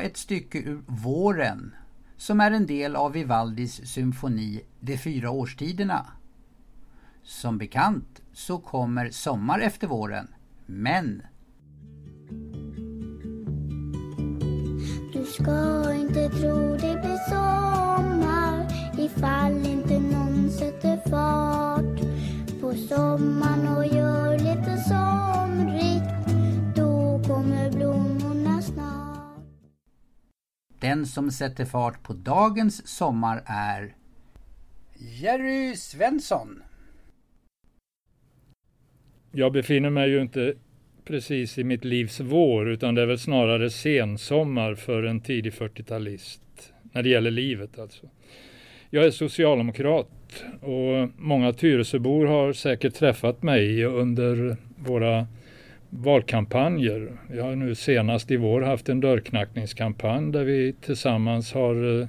ta ett stycke ur Våren som är en del av Vivaldis symfoni De fyra årstiderna. Som bekant så kommer sommar efter våren, men Du ska inte tro det blir sommar ifall inte någon sätter fart på sommaren och gör lite somrigt. Då kommer blommorna. Den som sätter fart på dagens sommar är Jerry Svensson. Jag befinner mig ju inte precis i mitt livs vår utan det är väl snarare sensommar för en tidig 40-talist. När det gäller livet alltså. Jag är socialdemokrat och många Tyresöbor har säkert träffat mig under våra valkampanjer. Vi har nu senast i vår haft en dörrknackningskampanj där vi tillsammans har eh,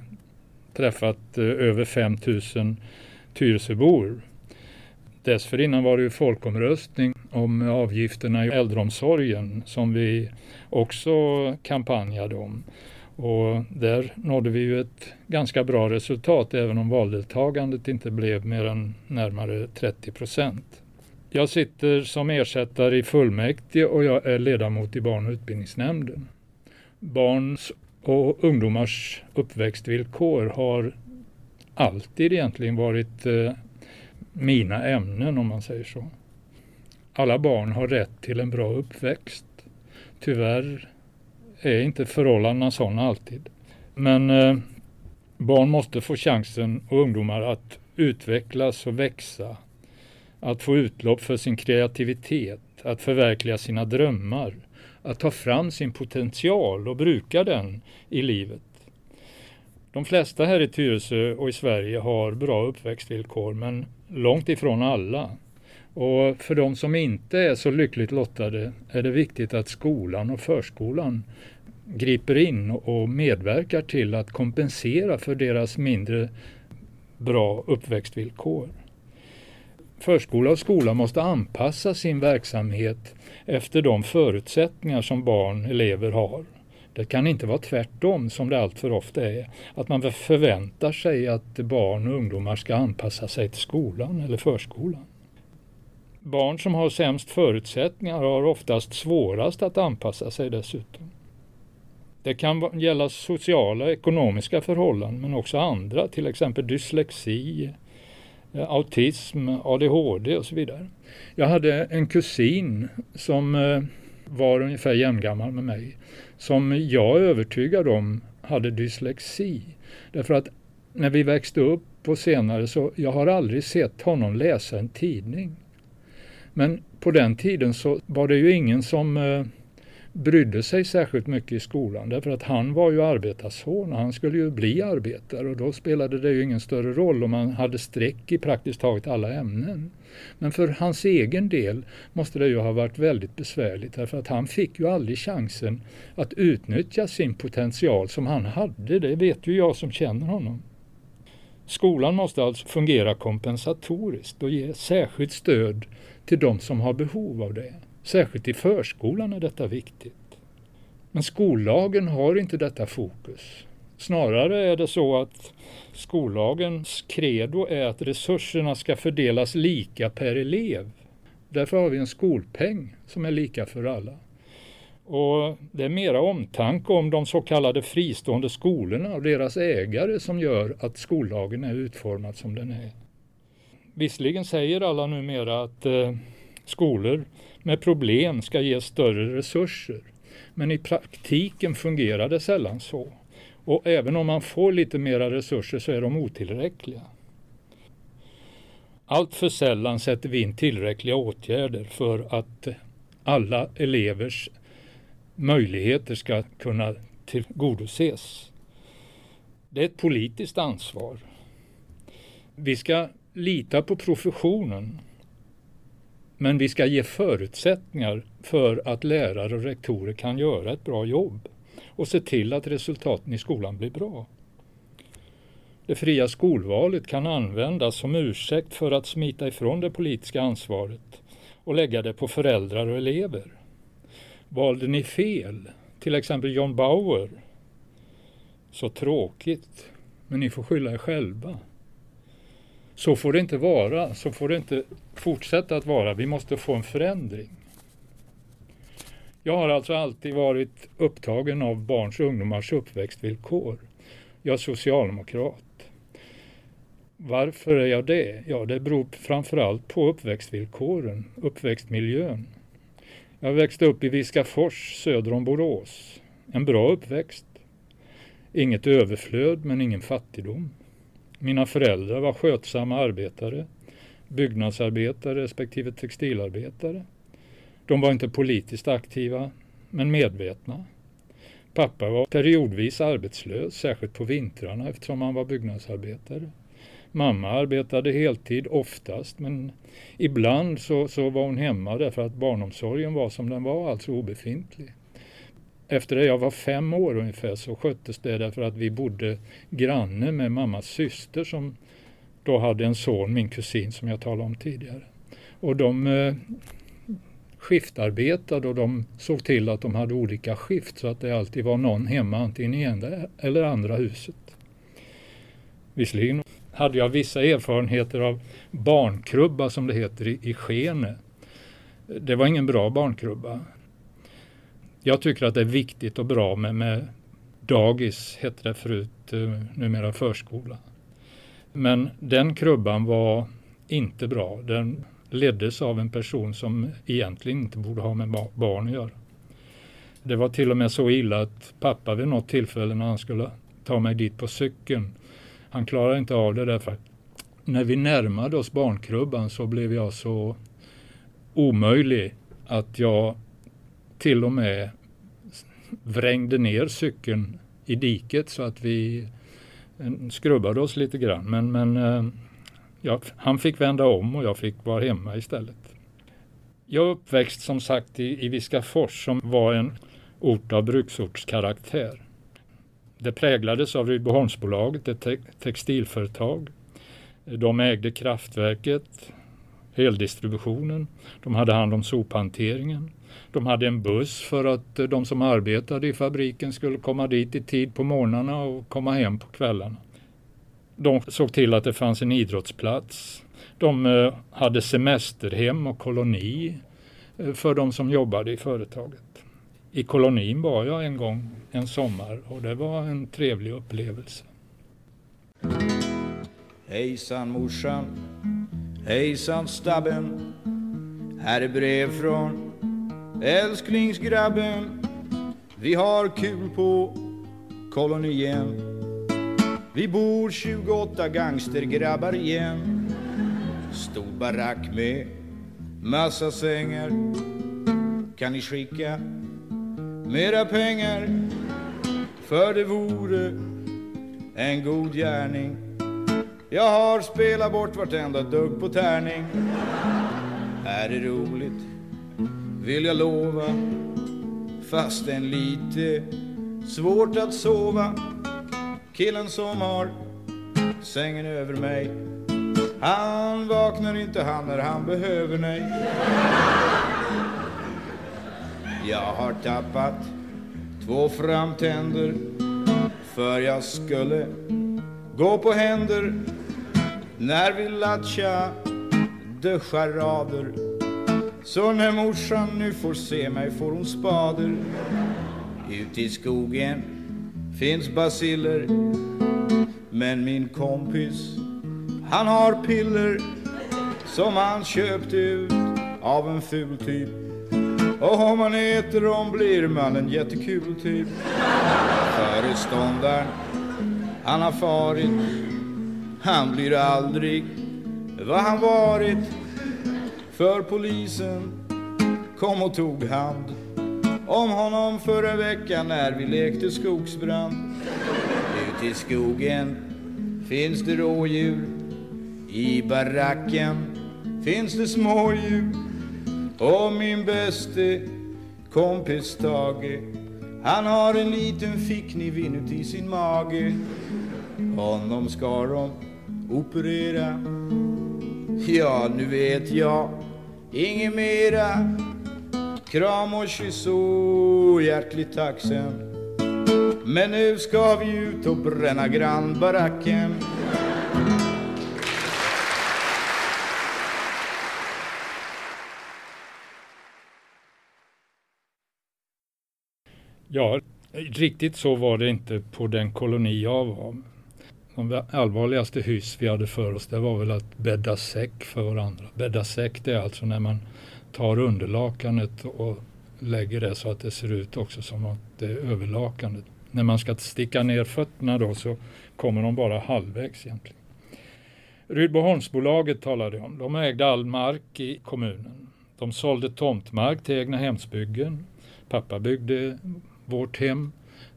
träffat eh, över 5000 Tyresöbor. Dessförinnan var det ju folkomröstning om avgifterna i äldreomsorgen som vi också kampanjade om. Och där nådde vi ju ett ganska bra resultat även om valdeltagandet inte blev mer än närmare 30 procent. Jag sitter som ersättare i fullmäktige och jag är ledamot i barn och utbildningsnämnden. Barns och ungdomars uppväxtvillkor har alltid egentligen varit eh, mina ämnen om man säger så. Alla barn har rätt till en bra uppväxt. Tyvärr är inte förhållandena sådana alltid. Men eh, barn måste få chansen och ungdomar att utvecklas och växa. Att få utlopp för sin kreativitet, att förverkliga sina drömmar, att ta fram sin potential och bruka den i livet. De flesta här i Tyresö och i Sverige har bra uppväxtvillkor men långt ifrån alla. Och för de som inte är så lyckligt lottade är det viktigt att skolan och förskolan griper in och medverkar till att kompensera för deras mindre bra uppväxtvillkor. Förskola och skola måste anpassa sin verksamhet efter de förutsättningar som barn, elever har. Det kan inte vara tvärtom som det alltför ofta är. Att man förväntar sig att barn och ungdomar ska anpassa sig till skolan eller förskolan. Barn som har sämst förutsättningar har oftast svårast att anpassa sig dessutom. Det kan gälla sociala och ekonomiska förhållanden men också andra, till exempel dyslexi, Eh, autism, ADHD och så vidare. Jag hade en kusin som eh, var ungefär jämngammal med mig som jag är övertygad om hade dyslexi. Därför att när vi växte upp och senare så jag har aldrig sett honom läsa en tidning. Men på den tiden så var det ju ingen som eh, brydde sig särskilt mycket i skolan därför att han var ju arbetarson och han skulle ju bli arbetare och då spelade det ju ingen större roll om man hade streck i praktiskt taget alla ämnen. Men för hans egen del måste det ju ha varit väldigt besvärligt därför att han fick ju aldrig chansen att utnyttja sin potential som han hade. Det vet ju jag som känner honom. Skolan måste alltså fungera kompensatoriskt och ge särskilt stöd till de som har behov av det. Särskilt i förskolan är detta viktigt. Men skollagen har inte detta fokus. Snarare är det så att skollagens credo är att resurserna ska fördelas lika per elev. Därför har vi en skolpeng som är lika för alla. Och Det är mera omtanke om de så kallade fristående skolorna och deras ägare som gör att skollagen är utformad som den är. Visserligen säger alla numera att eh, skolor med problem ska ges större resurser. Men i praktiken fungerar det sällan så. Och även om man får lite mera resurser så är de otillräckliga. Allt för sällan sätter vi in tillräckliga åtgärder för att alla elevers möjligheter ska kunna tillgodoses. Det är ett politiskt ansvar. Vi ska lita på professionen men vi ska ge förutsättningar för att lärare och rektorer kan göra ett bra jobb och se till att resultaten i skolan blir bra. Det fria skolvalet kan användas som ursäkt för att smita ifrån det politiska ansvaret och lägga det på föräldrar och elever. Valde ni fel, till exempel John Bauer, Så tråkigt. Men ni får skylla er själva. Så får det inte vara. Så får det inte fortsätta att vara. Vi måste få en förändring. Jag har alltså alltid varit upptagen av barns och ungdomars uppväxtvillkor. Jag är socialdemokrat. Varför är jag det? Ja, det beror framförallt på uppväxtvillkoren, uppväxtmiljön. Jag växte upp i Viskafors söder om Borås. En bra uppväxt. Inget överflöd men ingen fattigdom. Mina föräldrar var skötsamma arbetare, byggnadsarbetare respektive textilarbetare. De var inte politiskt aktiva, men medvetna. Pappa var periodvis arbetslös, särskilt på vintrarna eftersom han var byggnadsarbetare. Mamma arbetade heltid oftast, men ibland så, så var hon hemma därför att barnomsorgen var som den var, alltså obefintlig. Efter det jag var fem år ungefär så sköttes det därför att vi bodde granne med mammas syster som då hade en son, min kusin som jag talade om tidigare. Och de eh, skiftarbetade och de såg till att de hade olika skift så att det alltid var någon hemma antingen i ena eller andra huset. Visserligen hade jag vissa erfarenheter av barnkrubba som det heter i, i Skene. Det var ingen bra barnkrubba. Jag tycker att det är viktigt och bra med, med dagis, hette det förut, eh, numera förskola. Men den krubban var inte bra. Den leddes av en person som egentligen inte borde ha med barn att göra. Det var till och med så illa att pappa vid något tillfälle när han skulle ta mig dit på cykeln, han klarade inte av det därför att när vi närmade oss barnkrubban så blev jag så omöjlig att jag till och med vrängde ner cykeln i diket så att vi eh, skrubbade oss lite grann. Men, men eh, ja, han fick vända om och jag fick vara hemma istället. Jag är uppväxt som sagt i, i Viskafors som var en ort av bruksortskaraktär. Det präglades av Rydboholmsbolaget, ett te textilföretag. De ägde kraftverket, eldistributionen, de hade hand om sophanteringen. De hade en buss för att eh, de som arbetade i fabriken skulle komma dit i tid på morgnarna och komma hem på kvällarna. De såg till att det fanns en idrottsplats. De eh, hade semesterhem och koloni eh, för de som jobbade i företaget. I kolonin var jag en gång en sommar och det var en trevlig upplevelse. Hejsan morsan, hejsan stabben. Här är brev från älsklingsgrabben. Vi har kul på kolonien. Vi bor 28 gangstergrabbar igen. Stor barack med massa sängar. Kan ni skicka mera pengar? För det vore en god gärning. Jag har spelat bort vartenda dugg på tärning. Är det roligt? Vill jag lova. Fastän lite svårt att sova. Killen som har sängen över mig. Han vaknar inte han när han behöver mig. Jag har tappat två framtänder för jag skulle gå på händer när vi latchade charader. Så när morsan nu får se mig får hon spader. Ut i skogen finns basiller men min kompis han har piller som han köpt ut av en ful typ och om man äter dem blir man en jättekul typ. Föreståndaren, han har farit. Han blir aldrig vad han varit. För polisen kom och tog hand om honom förra veckan när vi lekte skogsbrand. Ute i skogen finns det rådjur. I baracken finns det smådjur. Och min bäste kompis Tage Han har en liten fickkniv inuti sin mage Honom ska de operera Ja, nu vet jag inget mera. Kram och kyss och hjärtligt tack sen. Men nu ska vi ut och bränna grannbaracken. Ja, riktigt så var det inte på den koloni jag var. De allvarligaste hyss vi hade för oss det var väl att bädda säck för varandra. Bädda säck det är alltså när man tar underlakanet och lägger det så att det ser ut också som att det är överlakanet. När man ska sticka ner fötterna då så kommer de bara halvvägs egentligen. Rydboholmsbolaget talade jag om. De ägde all mark i kommunen. De sålde tomtmark till egna hemsbyggen. Pappa byggde vårt hem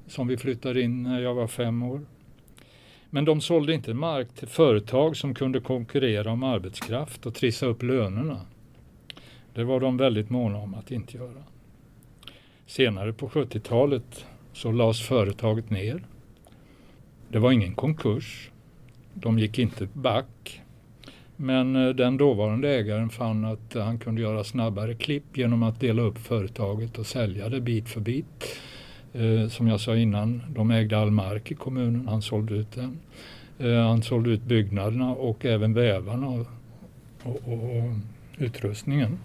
som vi flyttade in när jag var fem år. Men de sålde inte mark till företag som kunde konkurrera om arbetskraft och trissa upp lönerna. Det var de väldigt måna om att inte göra. Senare på 70-talet så lades företaget ner. Det var ingen konkurs. De gick inte back. Men eh, den dåvarande ägaren fann att han kunde göra snabbare klipp genom att dela upp företaget och sälja det bit för bit. Eh, som jag sa innan, de ägde all mark i kommunen, han sålde ut den. Eh, han sålde ut byggnaderna och även vävarna och, och, och utrustningen.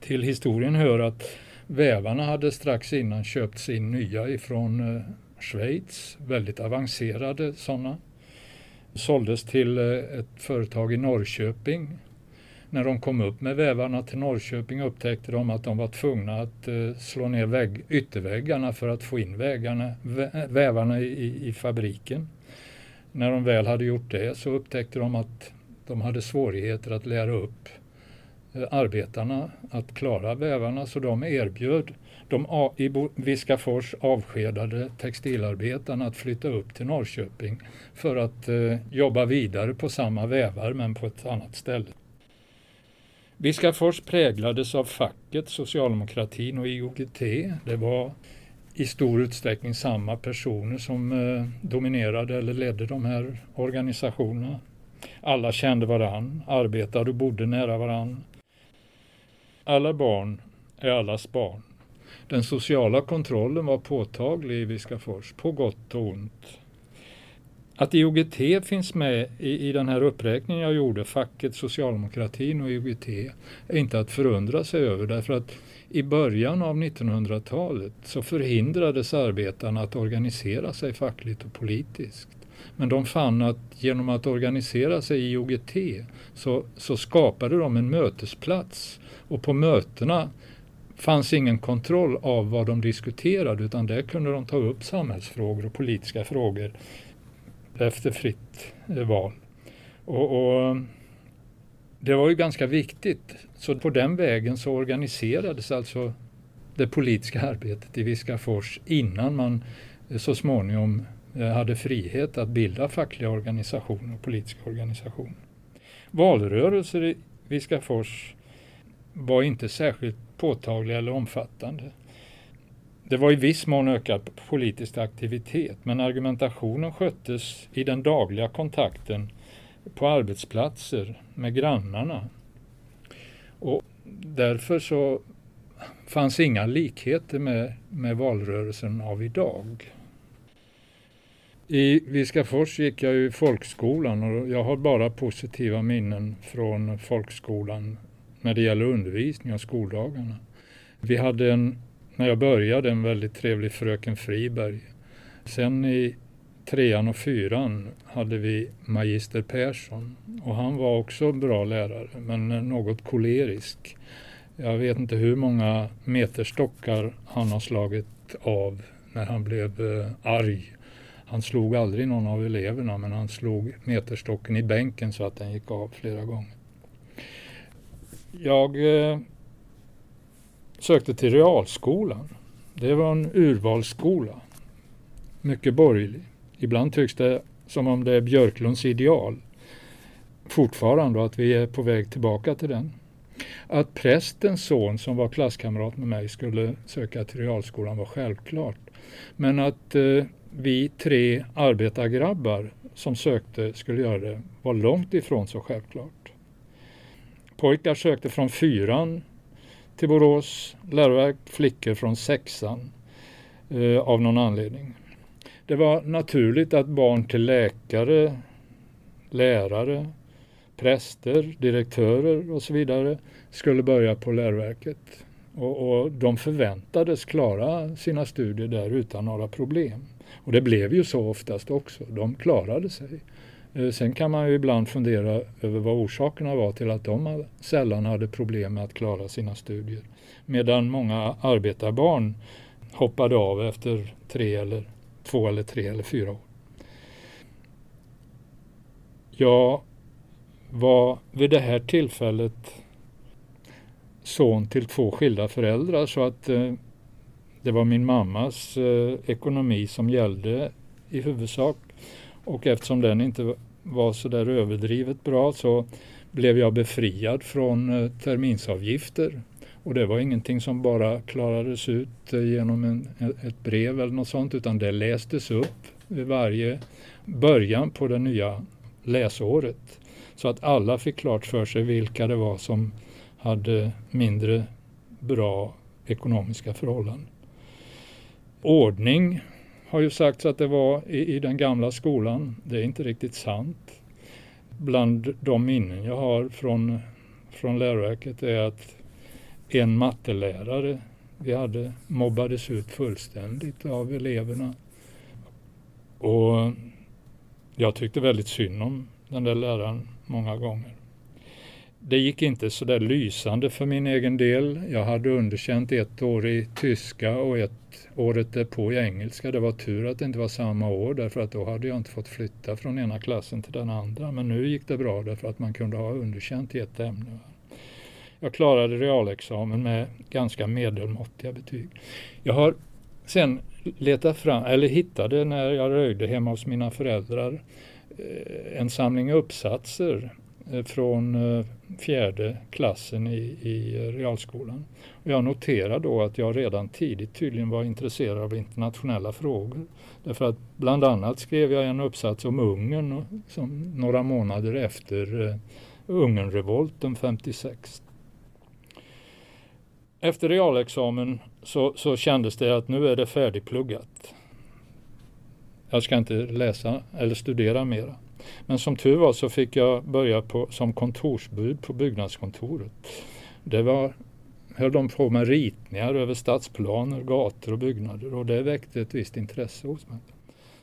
Till historien hör att vävarna hade strax innan köpt sin nya ifrån eh, Schweiz, väldigt avancerade sådana. Såldes till eh, ett företag i Norrköping när de kom upp med vävarna till Norrköping upptäckte de att de var tvungna att eh, slå ner vägg, ytterväggarna för att få in vägarna, vävarna i, i fabriken. När de väl hade gjort det så upptäckte de att de hade svårigheter att lära upp eh, arbetarna att klara vävarna så de erbjöd de i Viskafors avskedade textilarbetarna att flytta upp till Norrköping för att eh, jobba vidare på samma vävar men på ett annat ställe. Viskafors präglades av facket, socialdemokratin och IOGT. Det var i stor utsträckning samma personer som eh, dominerade eller ledde de här organisationerna. Alla kände varann, arbetade och bodde nära varann. Alla barn är allas barn. Den sociala kontrollen var påtaglig i Viskafors, på gott och ont. Att IOGT finns med i, i den här uppräkningen jag gjorde, facket, socialdemokratin och IOGT, är inte att förundra sig över därför att i början av 1900-talet så förhindrades arbetarna att organisera sig fackligt och politiskt. Men de fann att genom att organisera sig i IOGT så, så skapade de en mötesplats och på mötena fanns ingen kontroll av vad de diskuterade utan där kunde de ta upp samhällsfrågor och politiska frågor efter fritt val. Och, och, det var ju ganska viktigt. Så på den vägen så organiserades alltså det politiska arbetet i Viskafors innan man eh, så småningom eh, hade frihet att bilda fackliga organisationer och politiska organisationer. Valrörelser i Viskafors var inte särskilt påtagliga eller omfattande. Det var i viss mån ökad politisk aktivitet men argumentationen sköttes i den dagliga kontakten på arbetsplatser med grannarna. Och därför så fanns inga likheter med, med valrörelsen av idag. I Viskafors gick jag i folkskolan och jag har bara positiva minnen från folkskolan när det gäller undervisning och skoldagarna. Vi hade en när jag började en väldigt trevlig fröken Friberg. Sen i trean och fyran hade vi magister Persson och han var också bra lärare men något kolerisk. Jag vet inte hur många meterstockar han har slagit av när han blev eh, arg. Han slog aldrig någon av eleverna men han slog meterstocken i bänken så att den gick av flera gånger. Jag eh, sökte till realskolan. Det var en urvalsskola. Mycket borgerlig. Ibland tycks det som om det är Björklunds ideal fortfarande och att vi är på väg tillbaka till den. Att prästens son som var klasskamrat med mig skulle söka till realskolan var självklart. Men att eh, vi tre arbetargrabbar som sökte skulle göra det var långt ifrån så självklart. Pojkar sökte från fyran till Borås läroverk, flickor från sexan eh, av någon anledning. Det var naturligt att barn till läkare, lärare, präster, direktörer och så vidare skulle börja på läroverket. Och, och, de förväntades klara sina studier där utan några problem. Och det blev ju så oftast också. De klarade sig. Eh, sen kan man ju ibland fundera över vad orsakerna var till att de sällan hade problem med att klara sina studier. Medan många arbetarbarn hoppade av efter tre eller två eller tre eller fyra år. Jag var vid det här tillfället son till två skilda föräldrar så att eh, det var min mammas eh, ekonomi som gällde i huvudsak. Och eftersom den inte var så där överdrivet bra så blev jag befriad från eh, terminsavgifter. Och det var ingenting som bara klarades ut eh, genom en, eh, ett brev eller något sånt utan det lästes upp vid varje början på det nya läsåret. Så att alla fick klart för sig vilka det var som hade mindre bra ekonomiska förhållanden. Ordning har ju sagts att det var i, i den gamla skolan. Det är inte riktigt sant. Bland de minnen jag har från, från läroverket är att en mattelärare vi hade mobbades ut fullständigt av eleverna. Och jag tyckte väldigt synd om den där läraren många gånger. Det gick inte så där lysande för min egen del. Jag hade underkänt ett år i tyska och ett året därpå i engelska. Det var tur att det inte var samma år därför att då hade jag inte fått flytta från ena klassen till den andra. Men nu gick det bra därför att man kunde ha underkänt i ett ämne. Jag klarade realexamen med ganska medelmåttiga betyg. Jag har sen letat fram, eller hittade när jag röjde hemma hos mina föräldrar eh, en samling uppsatser Eh, från eh, fjärde klassen i, i realskolan. Och jag noterar då att jag redan tidigt tydligen var intresserad av internationella frågor. Därför att bland annat skrev jag en uppsats om Ungern som några månader efter eh, uh, Ungernrevolten 56. Efter realexamen så, så kändes det att nu är det färdigpluggat. Jag ska inte läsa eller studera mera. Men som tur var så fick jag börja på, som kontorsbud på byggnadskontoret. Det var, höll de på med ritningar över stadsplaner, gator och byggnader och det väckte ett visst intresse hos mig.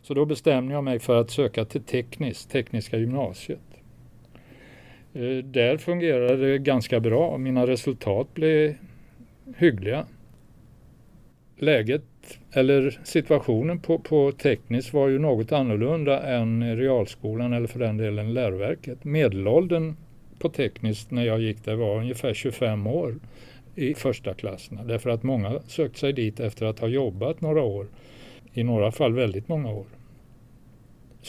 Så då bestämde jag mig för att söka till tekniskt, Tekniska gymnasiet. Eh, där fungerade det ganska bra. Mina resultat blev hyggliga. Läget eller situationen på, på tekniskt var ju något annorlunda än realskolan eller för den delen läroverket. Medelåldern på tekniskt när jag gick där var ungefär 25 år i första klasserna. Därför att många sökte sig dit efter att ha jobbat några år. I några fall väldigt många år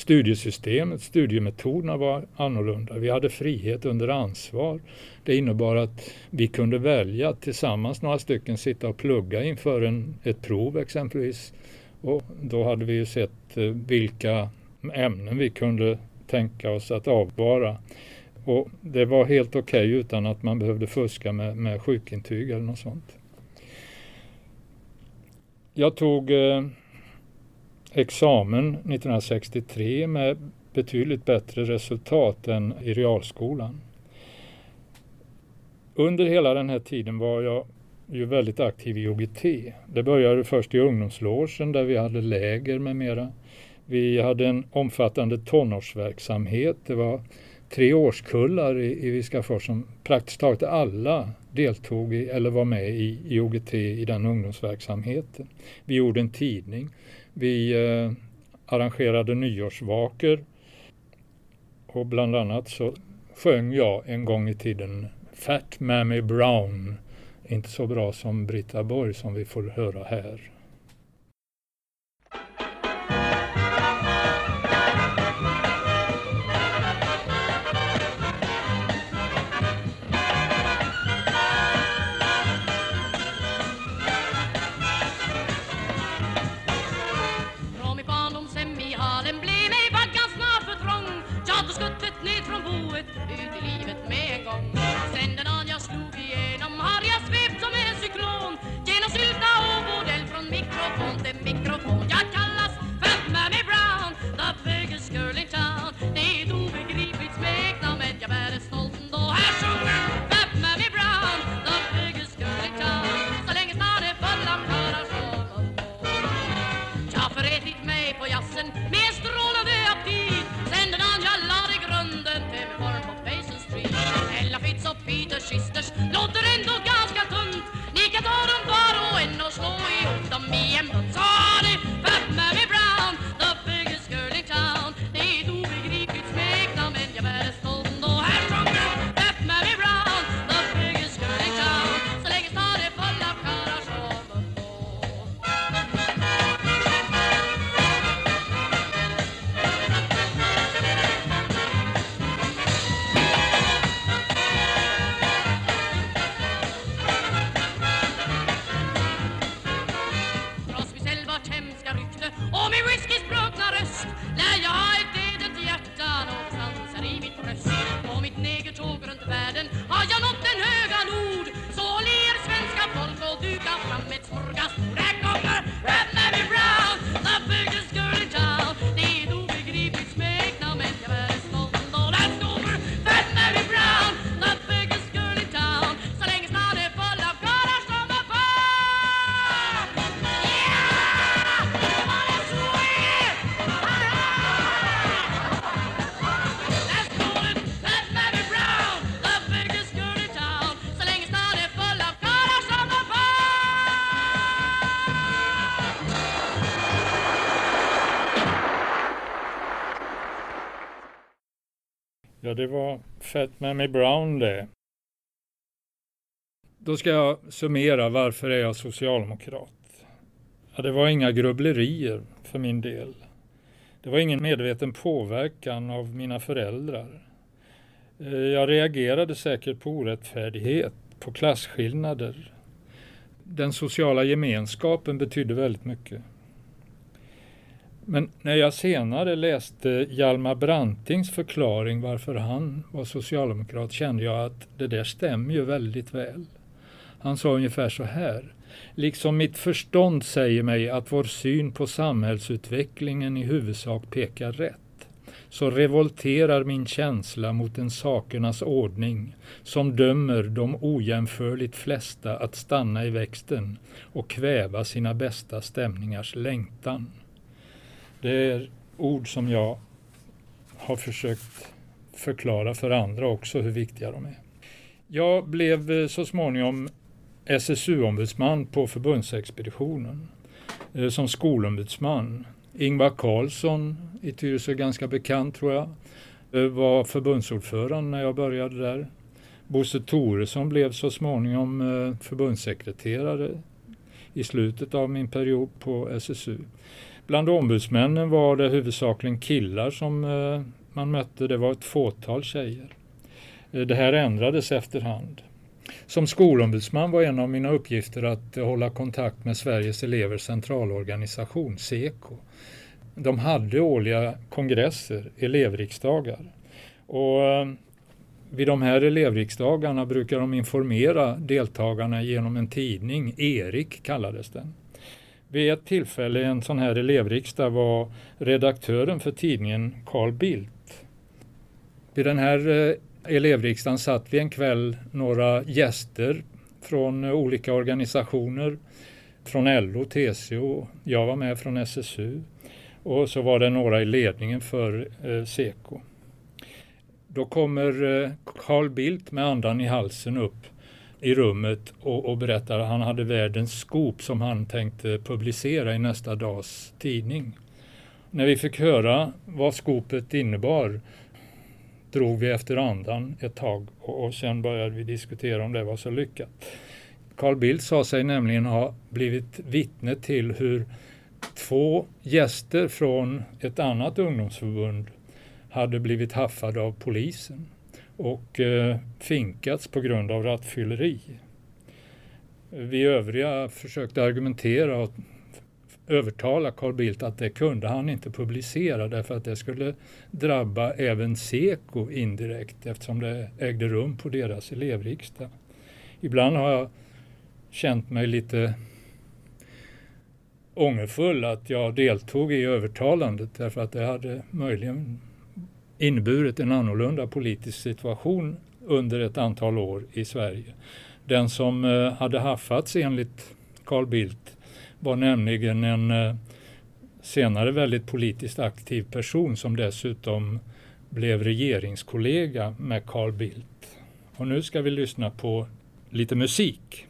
studiesystemet, studiemetoderna var annorlunda. Vi hade frihet under ansvar. Det innebar att vi kunde välja att tillsammans några stycken sitta och plugga inför en, ett prov exempelvis. Och då hade vi ju sett eh, vilka ämnen vi kunde tänka oss att avvara. Och det var helt okej okay utan att man behövde fuska med, med sjukintyg eller något sånt. Jag tog eh, examen 1963 med betydligt bättre resultat än i realskolan. Under hela den här tiden var jag ju väldigt aktiv i OGT. Det började först i ungdomslogen där vi hade läger med mera. Vi hade en omfattande tonårsverksamhet. Det var tre årskullar i, i Viskafors som praktiskt taget alla deltog i, eller var med i, i OGT i den ungdomsverksamheten. Vi gjorde en tidning. Vi eh, arrangerade nyårsvaker och bland annat så sjöng jag en gång i tiden Fat Mammy Brown. Inte så bra som Britta Borg som vi får höra här. feet as she Ja, det var Fat Mammy Brown det. Då ska jag summera varför är jag socialdemokrat. Ja, det var inga grubblerier för min del. Det var ingen medveten påverkan av mina föräldrar. Eh, jag reagerade säkert på orättfärdighet, på klasskillnader. Den sociala gemenskapen betydde väldigt mycket. Men när jag senare läste Hjalmar Brantings förklaring varför han var socialdemokrat kände jag att det där stämmer ju väldigt väl. Han sa ungefär så här. Liksom mitt förstånd säger mig att vår syn på samhällsutvecklingen i huvudsak pekar rätt så revolterar min känsla mot en sakernas ordning som dömer de ojämförligt flesta att stanna i växten och kväva sina bästa stämningars längtan. Det är ord som jag har försökt förklara för andra också hur viktiga de är. Jag blev eh, så småningom SSU-ombudsman på förbundsexpeditionen eh, som skolombudsman. Ingvar Carlsson i Tyresö, ganska bekant tror jag, eh, var förbundsordförande när jag började där. Bosse Toresson blev så småningom förbundssekreterare i slutet av min period på SSU. Bland ombudsmännen var det huvudsakligen killar som eh, man mötte. Det var ett fåtal tjejer. Eh, det här ändrades efterhand. Som skolombudsman var en av mina uppgifter att hålla kontakt med Sveriges elevers centralorganisation, SEKO. De hade årliga kongresser, elevriksdagar. Och eh, vid de här elevriksdagarna brukar de informera deltagarna genom en tidning, Erik kallades den. Vid ett tillfälle i en sån här elevriksdag var redaktören för tidningen Carl Bildt. Vid den här eh, elevriksdagen satt vi en kväll några gäster från eh, olika organisationer. Från LO, TCO, jag var med från SSU och så var det några i ledningen för eh, Seko. Då kommer eh, Carl Bildt med andan i halsen upp i rummet och, och berättar att han hade världens skop som han tänkte publicera i nästa dags tidning. När vi fick höra vad skopet innebar drog vi efter andan ett tag och, och sen började vi diskutera om det var så lyckat. Carl Bildt sa sig nämligen ha blivit vittne till hur två gäster från ett annat ungdomsförbund hade blivit haffade av polisen och eh, finkats på grund av rattfylleri. Vi övriga försökte argumentera och övertala Carl Bildt att det kunde han inte publicera därför att det skulle drabba även Seko indirekt eftersom det ägde rum på deras elevriksdag. Ibland har jag känt mig lite ångerfull att jag deltog i övertalandet därför att det hade möjligen inneburit en annorlunda politisk situation under ett antal år i Sverige. Den som eh, hade haffats enligt Carl Bildt var nämligen en eh, senare väldigt politiskt aktiv person som dessutom blev regeringskollega med Carl Bildt. Och nu ska vi lyssna på lite musik.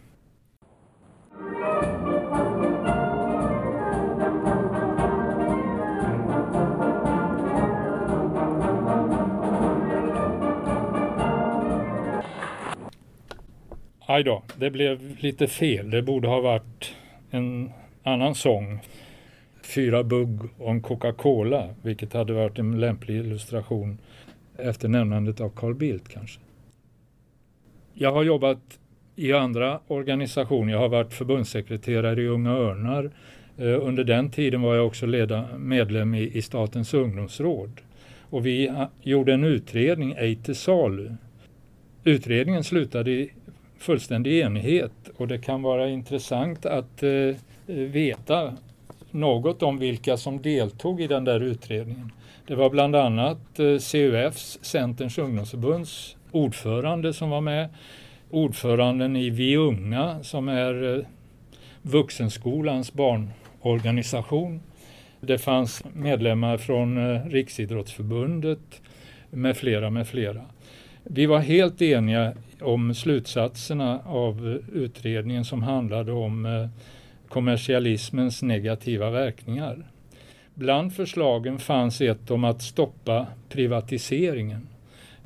Aj då, det blev lite fel. Det borde ha varit en annan sång. Fyra bugg och en Coca-Cola, vilket hade varit en lämplig illustration efter nämnandet av Carl Bildt kanske. Jag har jobbat i andra organisationer. Jag har varit förbundssekreterare i Unga Örnar. Eh, under den tiden var jag också leda, medlem i, i Statens ungdomsråd. Och vi gjorde en utredning, ej till salu. Utredningen slutade i fullständig enighet och det kan vara intressant att eh, veta något om vilka som deltog i den där utredningen. Det var bland annat eh, CUFs, Centerns ungdomsförbunds ordförande som var med, ordföranden i Vi Unga som är eh, Vuxenskolans barnorganisation. Det fanns medlemmar från eh, Riksidrottsförbundet med flera, med flera. Vi var helt eniga om slutsatserna av utredningen som handlade om eh, kommersialismens negativa verkningar. Bland förslagen fanns ett om att stoppa privatiseringen.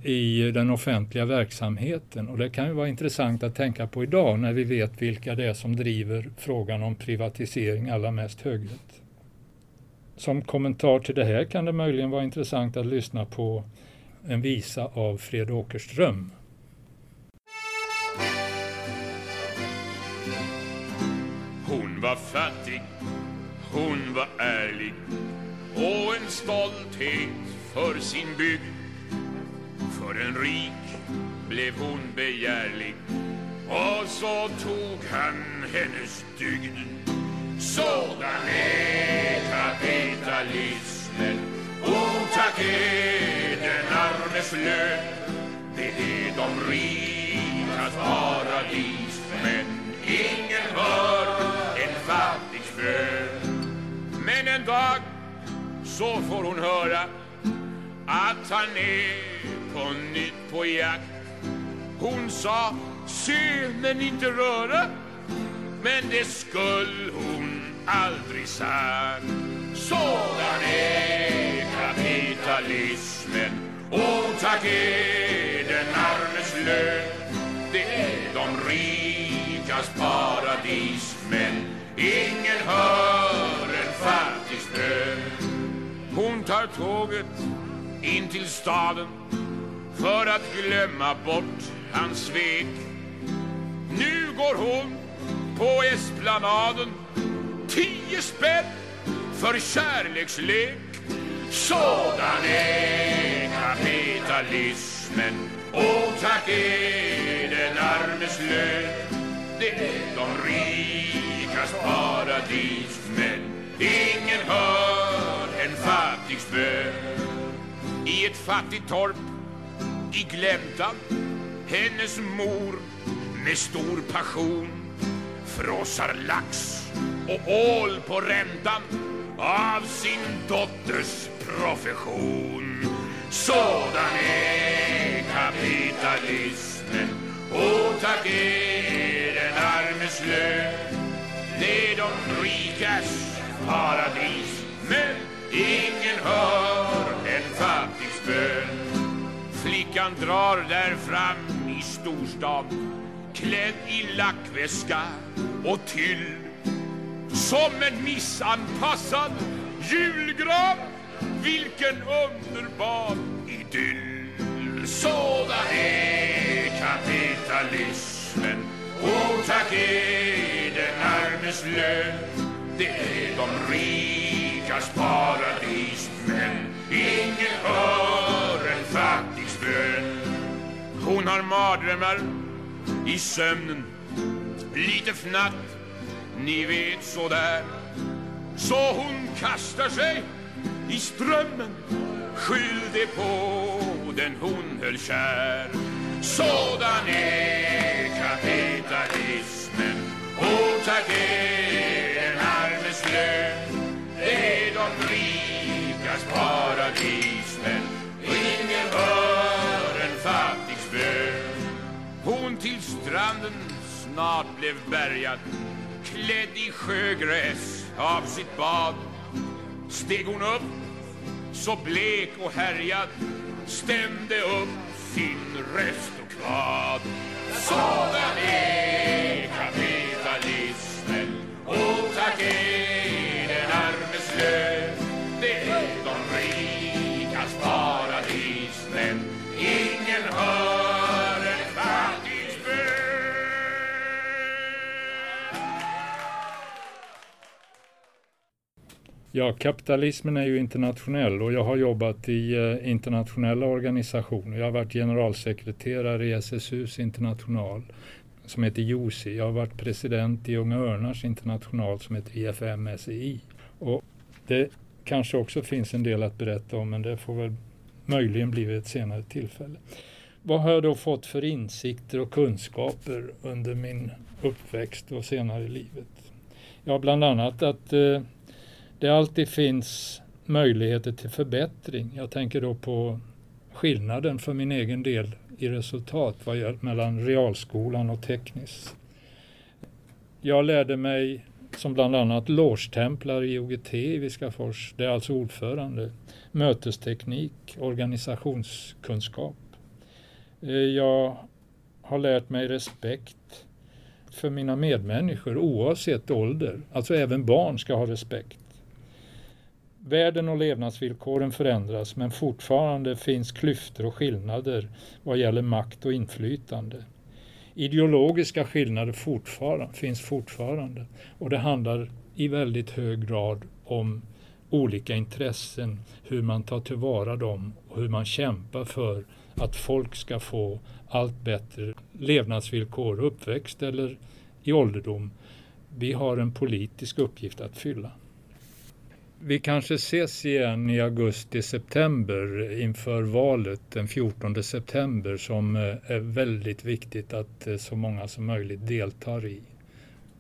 i den offentliga verksamheten. Och det kan ju vara intressant att tänka på idag när vi vet vilka det är som driver frågan om privatisering allra mest högljutt. Som kommentar till det här kan det möjligen vara intressant att lyssna på en visa av Fred Åkerström. Hon var fattig, hon var ärlig och en stolthet för sin bygd. För en rik blev hon begärlig och så tog han hennes dygd. Sådan är kapitalismen. O tack är den armes lön. Det är de rikas paradis. Men ingen hör en fattigs bön. Men en dag så får hon höra att han är på nytt på jakt. Hon sa, se men inte röra. Men det skulle hon aldrig sagt. Sådan är kapitalismen. Och tack är den armes lön. Det är de rikas paradis. Men ingen hör en fattigs bön. Hon tar tåget in till staden för att glömma bort hans svek. Nu går hon på esplanaden tio spänn för kärlekslek. Sådan är kapitalismen och tack är den armes lön. Det är de rikas paradis men ingen hör en fattigs bön. I ett fattigt torp i gläntan hennes mor med stor passion frossar lax och ål på räntan av sin dotters profession. Sådan är kapitalismen och tack är den armes lön. Det är de rikas paradis men ingen hör en fattigs bön. Flickan drar där fram i storstan klädd i lackväska och tyll som en missanpassad julgran. Vilken underbar idyll. Sådan är kapitalismen och tack är den armes lön. Det är de rikas paradis men ingen hör en fattigs bön. Hon har mardrömmar i sömnen, lite fnatt, ni vet sådär. Så hon kastar sig i strömmen, skyllde på den hon höll kär. Sådan är kapitalismen och tack är den armes lön. Det är de rikas paradis men ingen hör en fattigs bön. Hon till stranden snart blev bärgad klädd i sjögräs av sitt bad steg hon upp så blek och härjad stämde upp sin röst och kvad. Sådan är kapitalismen och tack är den armes lön. Ja, kapitalismen är ju internationell och jag har jobbat i eh, internationella organisationer. Jag har varit generalsekreterare i SSUs international som heter JOSI. Jag har varit president i Unga Örnars international som heter IFM-SEI. Och det kanske också finns en del att berätta om men det får väl möjligen bli vid ett senare tillfälle. Vad har jag då fått för insikter och kunskaper under min uppväxt och senare i livet? Ja, bland annat att eh, det alltid finns möjligheter till förbättring. Jag tänker då på skillnaden för min egen del i resultat vad gäller, mellan realskolan och teknisk. Jag lärde mig som bland annat logetemplare i OGT i Viskafors, det alltså är alltså ordförande, mötesteknik, organisationskunskap. Eh, jag har lärt mig respekt för mina medmänniskor oavsett ålder. Alltså även barn ska ha respekt. Världen och levnadsvillkoren förändras men fortfarande finns klyftor och skillnader vad gäller makt och inflytande. Ideologiska skillnader fortfarande, finns fortfarande och det handlar i väldigt hög grad om olika intressen, hur man tar tillvara dem och hur man kämpar för att folk ska få allt bättre levnadsvillkor, uppväxt eller i ålderdom. Vi har en politisk uppgift att fylla. Vi kanske ses igen i augusti-september inför valet den 14 september som eh, är väldigt viktigt att eh, så många som möjligt deltar i.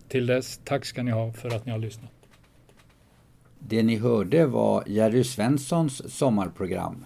Till dess, tack ska ni ha för att ni har lyssnat. Det ni hörde var Jerry Svenssons sommarprogram